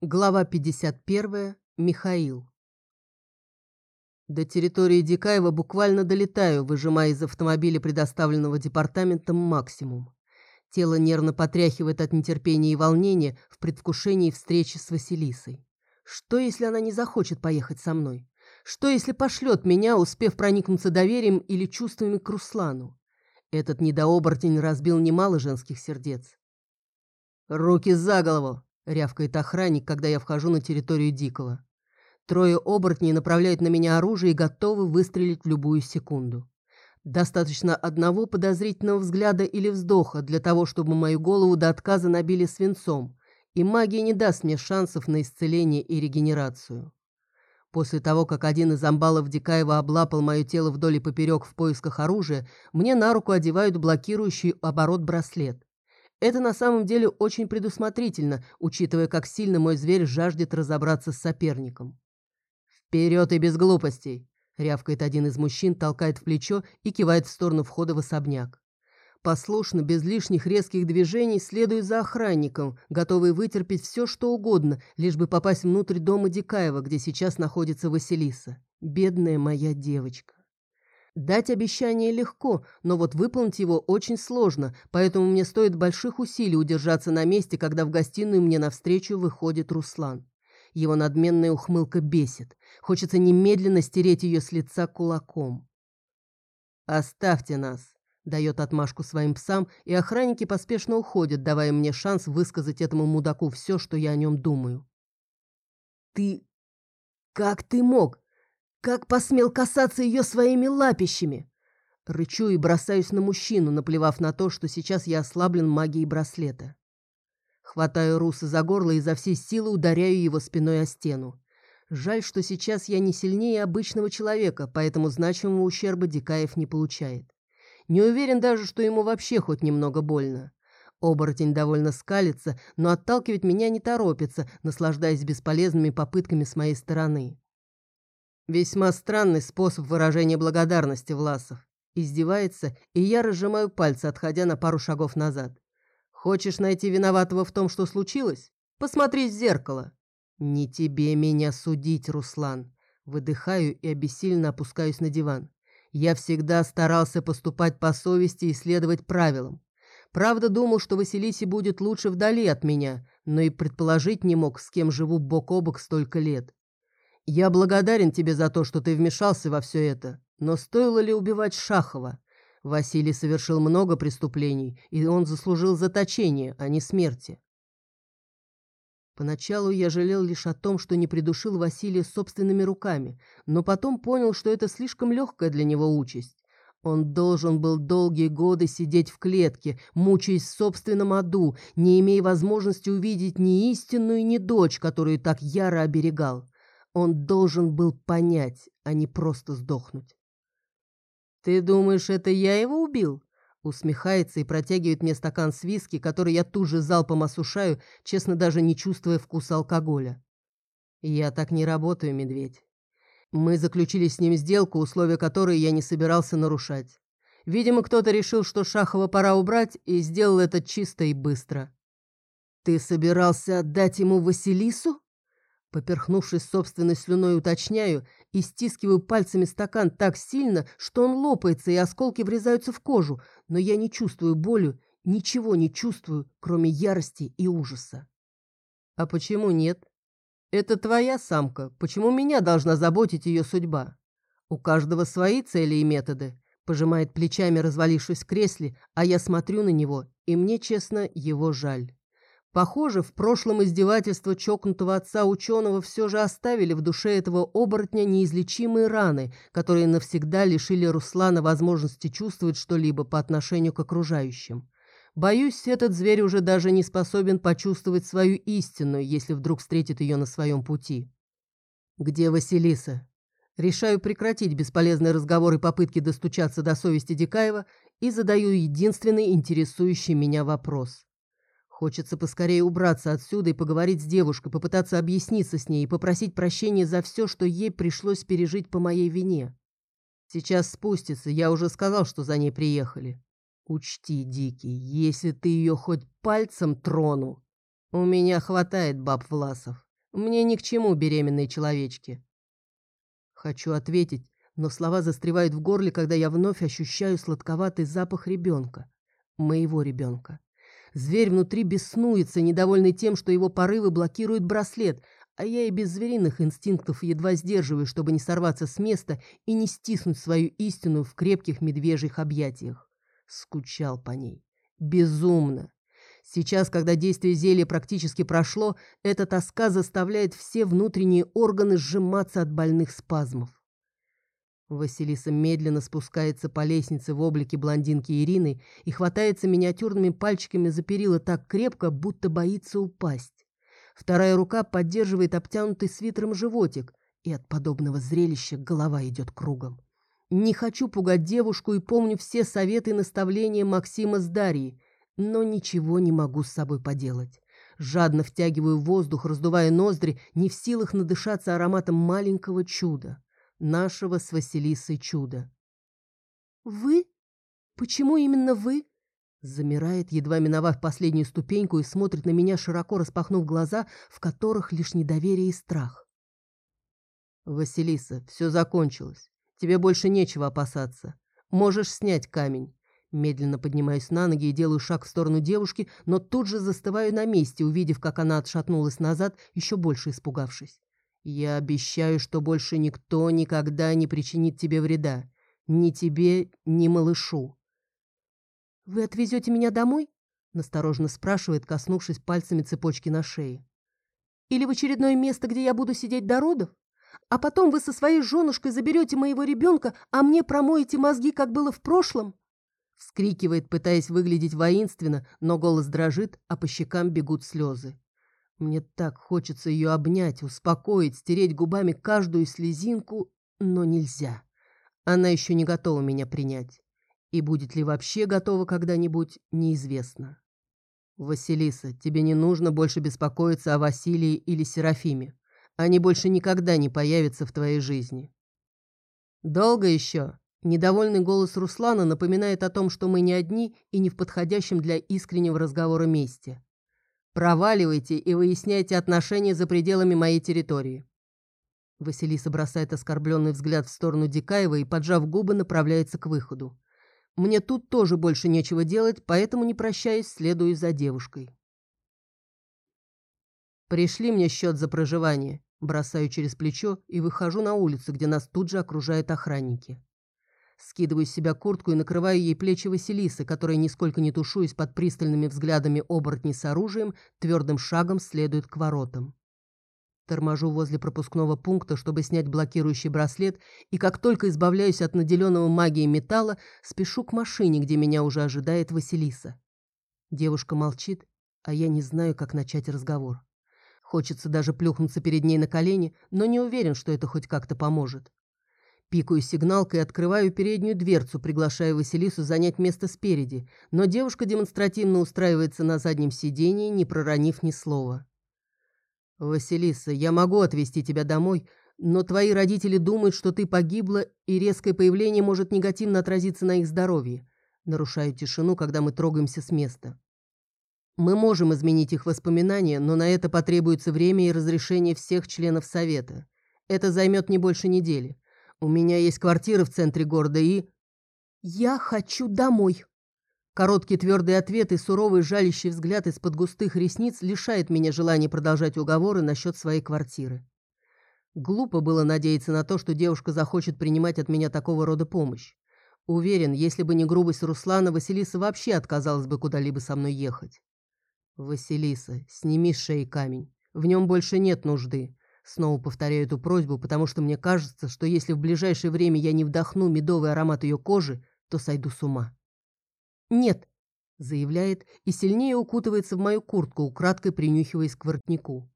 Глава 51. Михаил. До территории Дикаева буквально долетаю, выжимая из автомобиля, предоставленного департаментом, максимум. Тело нервно потряхивает от нетерпения и волнения в предвкушении встречи с Василисой. Что, если она не захочет поехать со мной? Что, если пошлет меня, успев проникнуться доверием или чувствами к Руслану? Этот недооборотень разбил немало женских сердец. «Руки за голову!» Рявкает охранник, когда я вхожу на территорию Дикого. Трое оборотней направляют на меня оружие и готовы выстрелить в любую секунду. Достаточно одного подозрительного взгляда или вздоха для того, чтобы мою голову до отказа набили свинцом, и магия не даст мне шансов на исцеление и регенерацию. После того, как один из амбалов Дикаева облапал мое тело вдоль и поперек в поисках оружия, мне на руку одевают блокирующий оборот браслет. Это на самом деле очень предусмотрительно, учитывая, как сильно мой зверь жаждет разобраться с соперником. «Вперед и без глупостей!» — рявкает один из мужчин, толкает в плечо и кивает в сторону входа в особняк. Послушно, без лишних резких движений, следую за охранником, готовый вытерпеть все, что угодно, лишь бы попасть внутрь дома Дикаева, где сейчас находится Василиса. Бедная моя девочка. Дать обещание легко, но вот выполнить его очень сложно, поэтому мне стоит больших усилий удержаться на месте, когда в гостиную мне навстречу выходит Руслан. Его надменная ухмылка бесит. Хочется немедленно стереть ее с лица кулаком. «Оставьте нас», — дает отмашку своим псам, и охранники поспешно уходят, давая мне шанс высказать этому мудаку все, что я о нем думаю. «Ты... как ты мог?» Как посмел касаться ее своими лапищами? Рычу и бросаюсь на мужчину, наплевав на то, что сейчас я ослаблен магией браслета. Хватаю Руса за горло и за всей силы ударяю его спиной о стену. Жаль, что сейчас я не сильнее обычного человека, поэтому значимого ущерба Дикаев не получает. Не уверен даже, что ему вообще хоть немного больно. Оборотень довольно скалится, но отталкивать меня не торопится, наслаждаясь бесполезными попытками с моей стороны. Весьма странный способ выражения благодарности, Власов. Издевается, и я разжимаю пальцы, отходя на пару шагов назад. Хочешь найти виноватого в том, что случилось? Посмотри в зеркало. Не тебе меня судить, Руслан. Выдыхаю и обессиленно опускаюсь на диван. Я всегда старался поступать по совести и следовать правилам. Правда, думал, что Василисе будет лучше вдали от меня, но и предположить не мог, с кем живу бок о бок столько лет. «Я благодарен тебе за то, что ты вмешался во все это, но стоило ли убивать Шахова? Василий совершил много преступлений, и он заслужил заточение, а не смерти». Поначалу я жалел лишь о том, что не придушил Василия собственными руками, но потом понял, что это слишком легкая для него участь. Он должен был долгие годы сидеть в клетке, мучаясь в собственном аду, не имея возможности увидеть ни истинную, ни дочь, которую так яро оберегал. Он должен был понять, а не просто сдохнуть. «Ты думаешь, это я его убил?» Усмехается и протягивает мне стакан с виски, который я тут же залпом осушаю, честно даже не чувствуя вкуса алкоголя. Я так не работаю, медведь. Мы заключили с ним сделку, условия которой я не собирался нарушать. Видимо, кто-то решил, что Шахова пора убрать, и сделал это чисто и быстро. «Ты собирался отдать ему Василису?» Поперхнувшись собственной слюной, уточняю и стискиваю пальцами стакан так сильно, что он лопается и осколки врезаются в кожу, но я не чувствую боли, ничего не чувствую, кроме ярости и ужаса. А почему нет? Это твоя самка, почему меня должна заботить ее судьба? У каждого свои цели и методы, пожимает плечами, развалившись в кресле, а я смотрю на него, и мне, честно, его жаль. Похоже, в прошлом издевательства чокнутого отца ученого все же оставили в душе этого оборотня неизлечимые раны, которые навсегда лишили Руслана возможности чувствовать что-либо по отношению к окружающим. Боюсь, этот зверь уже даже не способен почувствовать свою истинную, если вдруг встретит ее на своем пути. «Где Василиса?» Решаю прекратить бесполезные разговоры и попытки достучаться до совести Дикаева и задаю единственный интересующий меня вопрос. Хочется поскорее убраться отсюда и поговорить с девушкой, попытаться объясниться с ней и попросить прощения за все, что ей пришлось пережить по моей вине. Сейчас спустится, я уже сказал, что за ней приехали. Учти, Дикий, если ты ее хоть пальцем трону, у меня хватает баб Власов. Мне ни к чему беременные человечки. Хочу ответить, но слова застревают в горле, когда я вновь ощущаю сладковатый запах ребенка. Моего ребенка. Зверь внутри беснуется, недовольный тем, что его порывы блокируют браслет, а я и без звериных инстинктов едва сдерживаю, чтобы не сорваться с места и не стиснуть свою истину в крепких медвежьих объятиях. Скучал по ней. Безумно. Сейчас, когда действие зелья практически прошло, эта тоска заставляет все внутренние органы сжиматься от больных спазмов. Василиса медленно спускается по лестнице в облике блондинки Ирины и хватается миниатюрными пальчиками за перила так крепко, будто боится упасть. Вторая рука поддерживает обтянутый свитером животик, и от подобного зрелища голова идет кругом. Не хочу пугать девушку и помню все советы и наставления Максима с Дарьей, но ничего не могу с собой поделать. Жадно втягиваю воздух, раздувая ноздри, не в силах надышаться ароматом маленького чуда нашего с Василисой чуда. «Вы? Почему именно вы?» Замирает, едва миновав последнюю ступеньку, и смотрит на меня, широко распахнув глаза, в которых лишь недоверие и страх. «Василиса, все закончилось. Тебе больше нечего опасаться. Можешь снять камень». Медленно поднимаюсь на ноги и делаю шаг в сторону девушки, но тут же застываю на месте, увидев, как она отшатнулась назад, еще больше испугавшись. Я обещаю, что больше никто никогда не причинит тебе вреда. Ни тебе, ни малышу. «Вы отвезете меня домой?» – насторожно спрашивает, коснувшись пальцами цепочки на шее. «Или в очередное место, где я буду сидеть до родов? А потом вы со своей женушкой заберете моего ребенка, а мне промоете мозги, как было в прошлом?» Вскрикивает, пытаясь выглядеть воинственно, но голос дрожит, а по щекам бегут слезы. Мне так хочется ее обнять, успокоить, стереть губами каждую слезинку, но нельзя. Она еще не готова меня принять. И будет ли вообще готова когда-нибудь, неизвестно. Василиса, тебе не нужно больше беспокоиться о Василии или Серафиме. Они больше никогда не появятся в твоей жизни. Долго еще? Недовольный голос Руслана напоминает о том, что мы не одни и не в подходящем для искреннего разговора месте. Проваливайте и выясняйте отношения за пределами моей территории. Василиса бросает оскорбленный взгляд в сторону Дикаева и, поджав губы, направляется к выходу. Мне тут тоже больше нечего делать, поэтому не прощаюсь, следую за девушкой. Пришли мне счет за проживание. Бросаю через плечо и выхожу на улицу, где нас тут же окружают охранники. Скидываю с себя куртку и накрываю ей плечи Василисы, которая, нисколько не тушуясь под пристальными взглядами оборотней с оружием, твердым шагом следует к воротам. Торможу возле пропускного пункта, чтобы снять блокирующий браслет, и как только избавляюсь от наделенного магией металла, спешу к машине, где меня уже ожидает Василиса. Девушка молчит, а я не знаю, как начать разговор. Хочется даже плюхнуться перед ней на колени, но не уверен, что это хоть как-то поможет. Пикаю сигналкой открываю переднюю дверцу, приглашая Василису занять место спереди, но девушка демонстративно устраивается на заднем сидении, не проронив ни слова. «Василиса, я могу отвезти тебя домой, но твои родители думают, что ты погибла, и резкое появление может негативно отразиться на их здоровье. Нарушаю тишину, когда мы трогаемся с места. Мы можем изменить их воспоминания, но на это потребуется время и разрешение всех членов совета. Это займет не больше недели. У меня есть квартира в центре города и... Я хочу домой. Короткий твердый ответ и суровый жалящий взгляд из-под густых ресниц лишает меня желания продолжать уговоры насчет своей квартиры. Глупо было надеяться на то, что девушка захочет принимать от меня такого рода помощь. Уверен, если бы не грубость Руслана, Василиса вообще отказалась бы куда-либо со мной ехать. «Василиса, сними с шеи камень. В нем больше нет нужды. Снова повторяю эту просьбу, потому что мне кажется, что если в ближайшее время я не вдохну медовый аромат ее кожи, то сойду с ума. «Нет», — заявляет и сильнее укутывается в мою куртку, украдкой принюхиваясь к воротнику.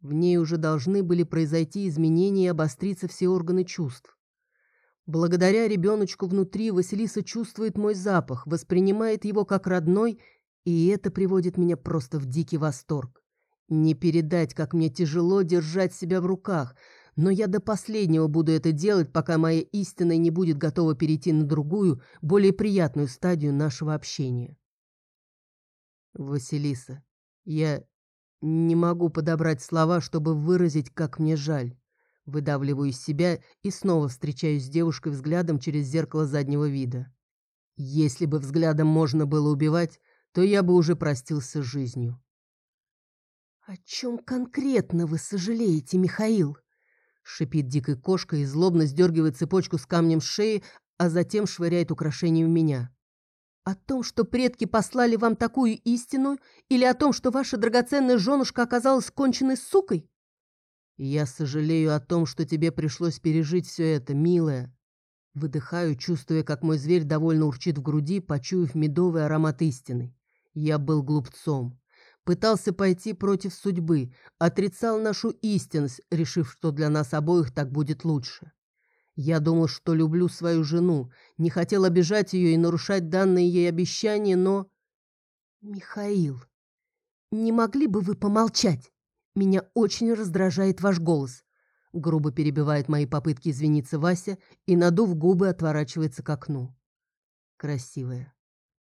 В ней уже должны были произойти изменения и обостриться все органы чувств. Благодаря ребеночку внутри Василиса чувствует мой запах, воспринимает его как родной, и это приводит меня просто в дикий восторг. Не передать, как мне тяжело держать себя в руках, но я до последнего буду это делать, пока моя истина не будет готова перейти на другую, более приятную стадию нашего общения. Василиса, я... Не могу подобрать слова, чтобы выразить, как мне жаль. Выдавливаю из себя и снова встречаюсь с девушкой взглядом через зеркало заднего вида. Если бы взглядом можно было убивать, то я бы уже простился с жизнью. «О чем конкретно вы сожалеете, Михаил?» Шипит дикой кошкой и злобно сдергивает цепочку с камнем с шеи, а затем швыряет украшение в меня. О том, что предки послали вам такую истину, или о том, что ваша драгоценная женушка оказалась конченной сукой? Я сожалею о том, что тебе пришлось пережить все это, милая. Выдыхаю, чувствуя, как мой зверь довольно урчит в груди, почуяв медовый аромат истины. Я был глупцом. Пытался пойти против судьбы, отрицал нашу истинность, решив, что для нас обоих так будет лучше. Я думал, что люблю свою жену, не хотел обижать ее и нарушать данные ей обещания, но... Михаил, не могли бы вы помолчать? Меня очень раздражает ваш голос. Грубо перебивает мои попытки извиниться Вася и, надув губы, отворачивается к окну. Красивая.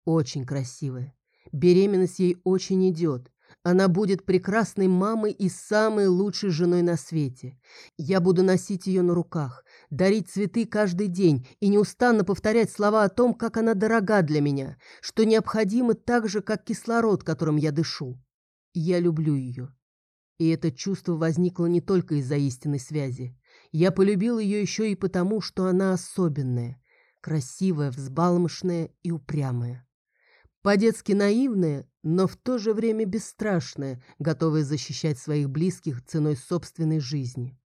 Очень красивая. Беременность ей очень идет. Она будет прекрасной мамой и самой лучшей женой на свете. Я буду носить ее на руках, дарить цветы каждый день и неустанно повторять слова о том, как она дорога для меня, что необходима так же, как кислород, которым я дышу. Я люблю ее. И это чувство возникло не только из-за истинной связи. Я полюбил ее еще и потому, что она особенная, красивая, взбалмошная и упрямая. По-детски наивная, но в то же время бесстрашная, готовая защищать своих близких ценой собственной жизни.